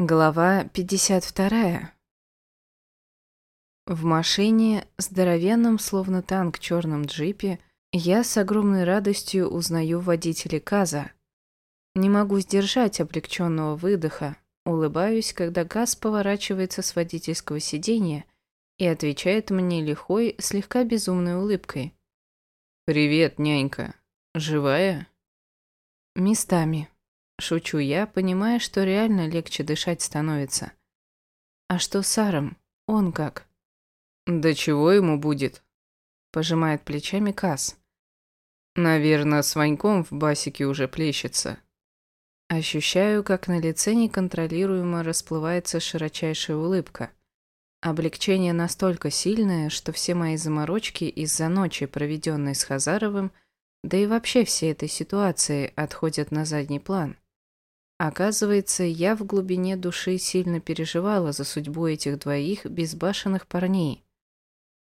Глава 52. В машине, здоровенном, словно танк, черном джипе, я с огромной радостью узнаю водителя Каза. Не могу сдержать облегченного выдоха, улыбаюсь, когда Газ поворачивается с водительского сиденья и отвечает мне лихой, слегка безумной улыбкой. «Привет, нянька. Живая?» «Местами», Шучу я, понимая, что реально легче дышать становится. А что с Саром? Он как? Да чего ему будет? Пожимает плечами Кас. Наверное, с Ваньком в басике уже плещется. Ощущаю, как на лице неконтролируемо расплывается широчайшая улыбка. Облегчение настолько сильное, что все мои заморочки из-за ночи, проведенной с Хазаровым, да и вообще всей этой ситуации отходят на задний план. Оказывается, я в глубине души сильно переживала за судьбу этих двоих безбашенных парней.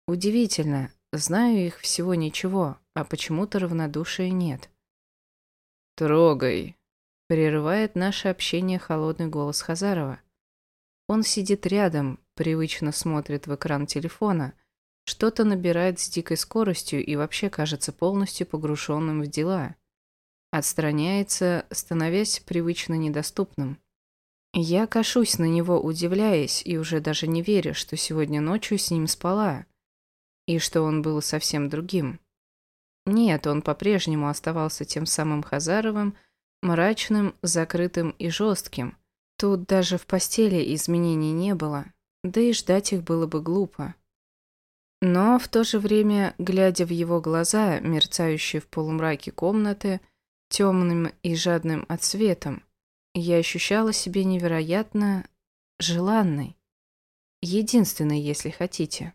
Удивительно, знаю их всего ничего, а почему-то равнодушия нет. «Трогай», — прерывает наше общение холодный голос Хазарова. Он сидит рядом, привычно смотрит в экран телефона, что-то набирает с дикой скоростью и вообще кажется полностью погруженным в дела отстраняется, становясь привычно недоступным. Я кашусь на него, удивляясь, и уже даже не веря, что сегодня ночью с ним спала, и что он был совсем другим. Нет, он по-прежнему оставался тем самым Хазаровым, мрачным, закрытым и жестким. Тут даже в постели изменений не было, да и ждать их было бы глупо. Но в то же время, глядя в его глаза, мерцающие в полумраке комнаты, темным и жадным отсветом, я ощущала себя невероятно желанной. Единственной, если хотите.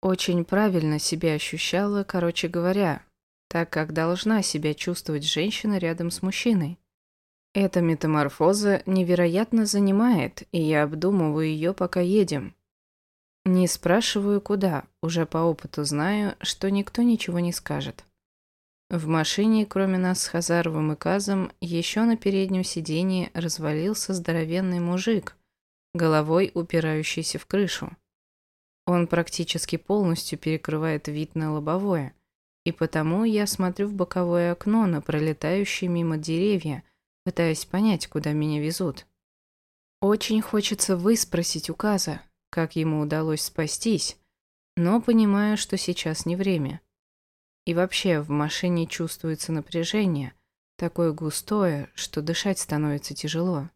Очень правильно себя ощущала, короче говоря, так как должна себя чувствовать женщина рядом с мужчиной. Эта метаморфоза невероятно занимает, и я обдумываю ее, пока едем. Не спрашиваю, куда, уже по опыту знаю, что никто ничего не скажет. В машине, кроме нас с Хазаровым и Казом, еще на переднем сиденье развалился здоровенный мужик, головой упирающийся в крышу. Он практически полностью перекрывает вид на лобовое, и потому я смотрю в боковое окно на пролетающие мимо деревья, пытаясь понять, куда меня везут. Очень хочется выспросить у Каза, как ему удалось спастись, но понимаю, что сейчас не время. И вообще в машине чувствуется напряжение, такое густое, что дышать становится тяжело.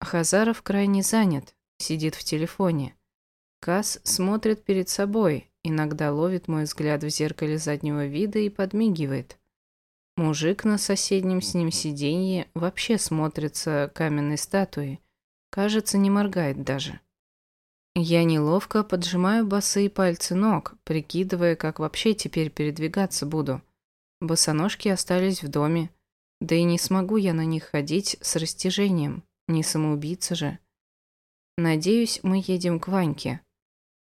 Хазаров крайне занят, сидит в телефоне. Кас смотрит перед собой, иногда ловит мой взгляд в зеркале заднего вида и подмигивает. Мужик на соседнем с ним сиденье вообще смотрится каменной статуей, кажется, не моргает даже. Я неловко поджимаю босые пальцы ног, прикидывая, как вообще теперь передвигаться буду. Босоножки остались в доме. Да и не смогу я на них ходить с растяжением, не самоубийца же. Надеюсь, мы едем к Ваньке.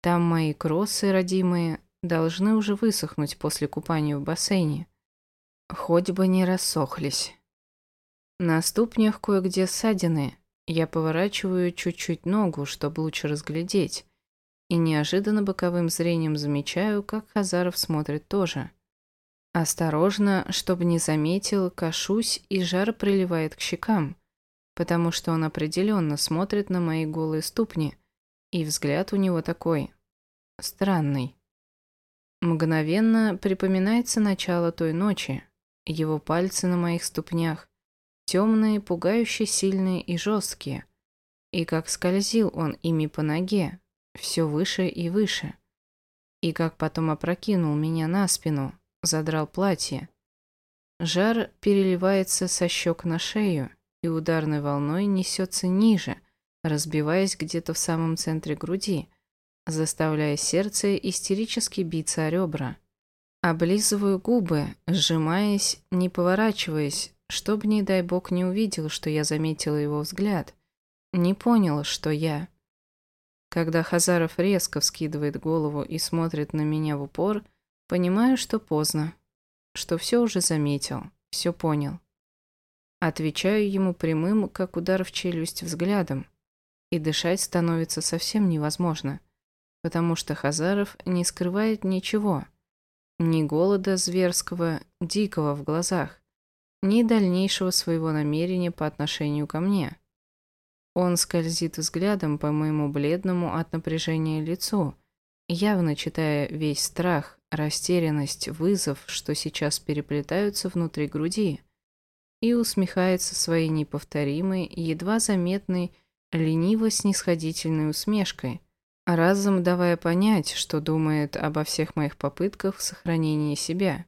Там мои кроссы, родимые, должны уже высохнуть после купания в бассейне. Хоть бы не рассохлись. На ступнях кое-где ссадины, я поворачиваю чуть-чуть ногу, чтобы лучше разглядеть, и неожиданно боковым зрением замечаю, как Хазаров смотрит тоже. Осторожно, чтобы не заметил, кашусь, и жар приливает к щекам, потому что он определенно смотрит на мои голые ступни, и взгляд у него такой странный. Мгновенно припоминается начало той ночи, его пальцы на моих ступнях, темные, пугающе сильные и жесткие. И как скользил он ими по ноге, все выше и выше. И как потом опрокинул меня на спину, задрал платье. Жар переливается со щек на шею и ударной волной несется ниже, разбиваясь где-то в самом центре груди, заставляя сердце истерически биться о ребра. Облизываю губы, сжимаясь, не поворачиваясь, Чтоб, не дай бог, не увидел, что я заметила его взгляд. Не понял, что я. Когда Хазаров резко вскидывает голову и смотрит на меня в упор, понимаю, что поздно. Что все уже заметил, все понял. Отвечаю ему прямым, как удар в челюсть взглядом, и дышать становится совсем невозможно, потому что Хазаров не скрывает ничего, ни голода зверского, дикого в глазах, ни дальнейшего своего намерения по отношению ко мне. Он скользит взглядом по моему бледному от напряжения лицу, явно читая весь страх, растерянность, вызов, что сейчас переплетаются внутри груди, и усмехается своей неповторимой, едва заметной, лениво-снисходительной усмешкой, разом давая понять, что думает обо всех моих попытках сохранения себя.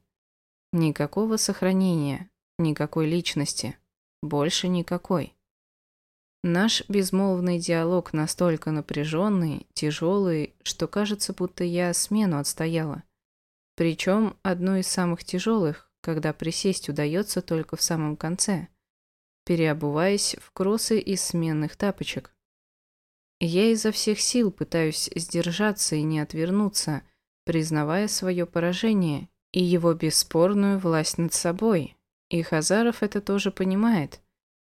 Никакого сохранения, никакой личности, больше никакой. Наш безмолвный диалог настолько напряженный, тяжелый, что кажется, будто я смену отстояла. Причем одну из самых тяжелых, когда присесть удается только в самом конце, переобуваясь в кроссы из сменных тапочек. Я изо всех сил пытаюсь сдержаться и не отвернуться, признавая свое поражение и его бесспорную власть над собой. И Хазаров это тоже понимает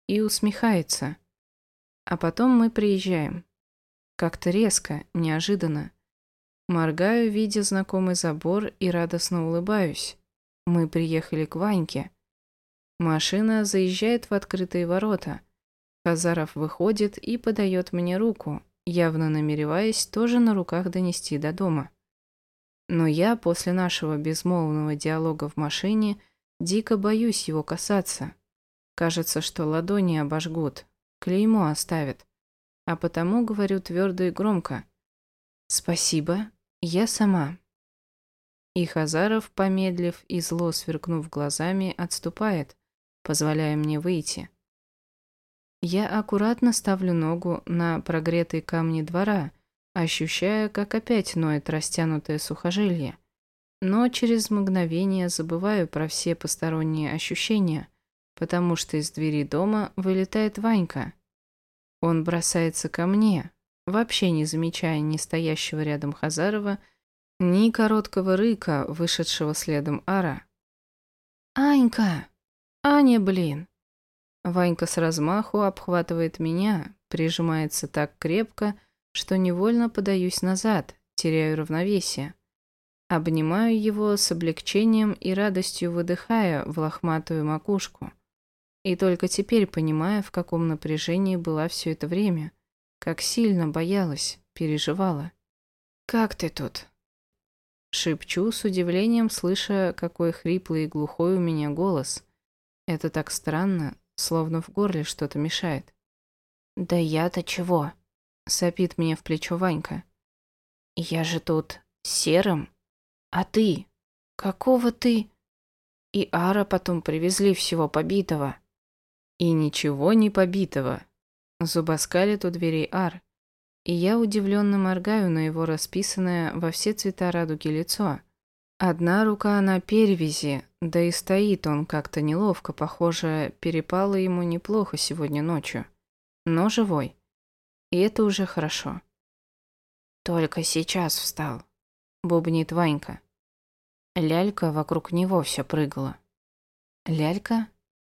и усмехается – а потом мы приезжаем. Как-то резко, неожиданно. Моргаю, видя знакомый забор, и радостно улыбаюсь. Мы приехали к Ваньке. Машина заезжает в открытые ворота. Хазаров выходит и подает мне руку, явно намереваясь тоже на руках донести до дома. Но я после нашего безмолвного диалога в машине дико боюсь его касаться. Кажется, что ладони обожгут, клеймо оставит. А потому говорю твердо и громко. «Спасибо, я сама». И Хазаров, помедлив и зло сверкнув глазами, отступает, позволяя мне выйти. Я аккуратно ставлю ногу на прогретые камни двора, ощущая, как опять ноет растянутое сухожилие. Но через мгновение забываю про все посторонние ощущения, потому что из двери дома вылетает Ванька. Он бросается ко мне, вообще не замечая ни стоящего рядом Хазарова, ни короткого рыка, вышедшего следом Ара. «Анька! Аня, блин!» Ванька с размаху обхватывает меня, прижимается так крепко, что невольно подаюсь назад, теряю равновесие. Обнимаю его с облегчением и радостью выдыхая в лохматую макушку. И только теперь понимая, в каком напряжении была все это время, как сильно боялась, переживала. «Как ты тут?» Шепчу с удивлением, слыша, какой хриплый и глухой у меня голос. Это так странно, словно в горле что-то мешает. «Да я-то чего?» — сопит мне в плечо Ванька. «Я же тут серым. А ты? Какого ты?» И Ара потом привезли всего побитого. И ничего не побитого. Зубоскалит у дверей Ар. И я удивленно моргаю на его расписанное во все цвета радуги лицо. Одна рука на перевязи, да и стоит он как-то неловко, похоже, перепало ему неплохо сегодня ночью. Но живой. И это уже хорошо. Только сейчас встал. Бубнит Ванька. Лялька вокруг него все прыгала. Лялька?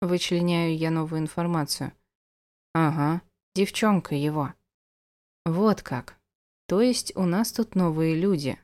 Вычленяю я новую информацию. Ага, девчонка его. Вот как. То есть у нас тут новые люди.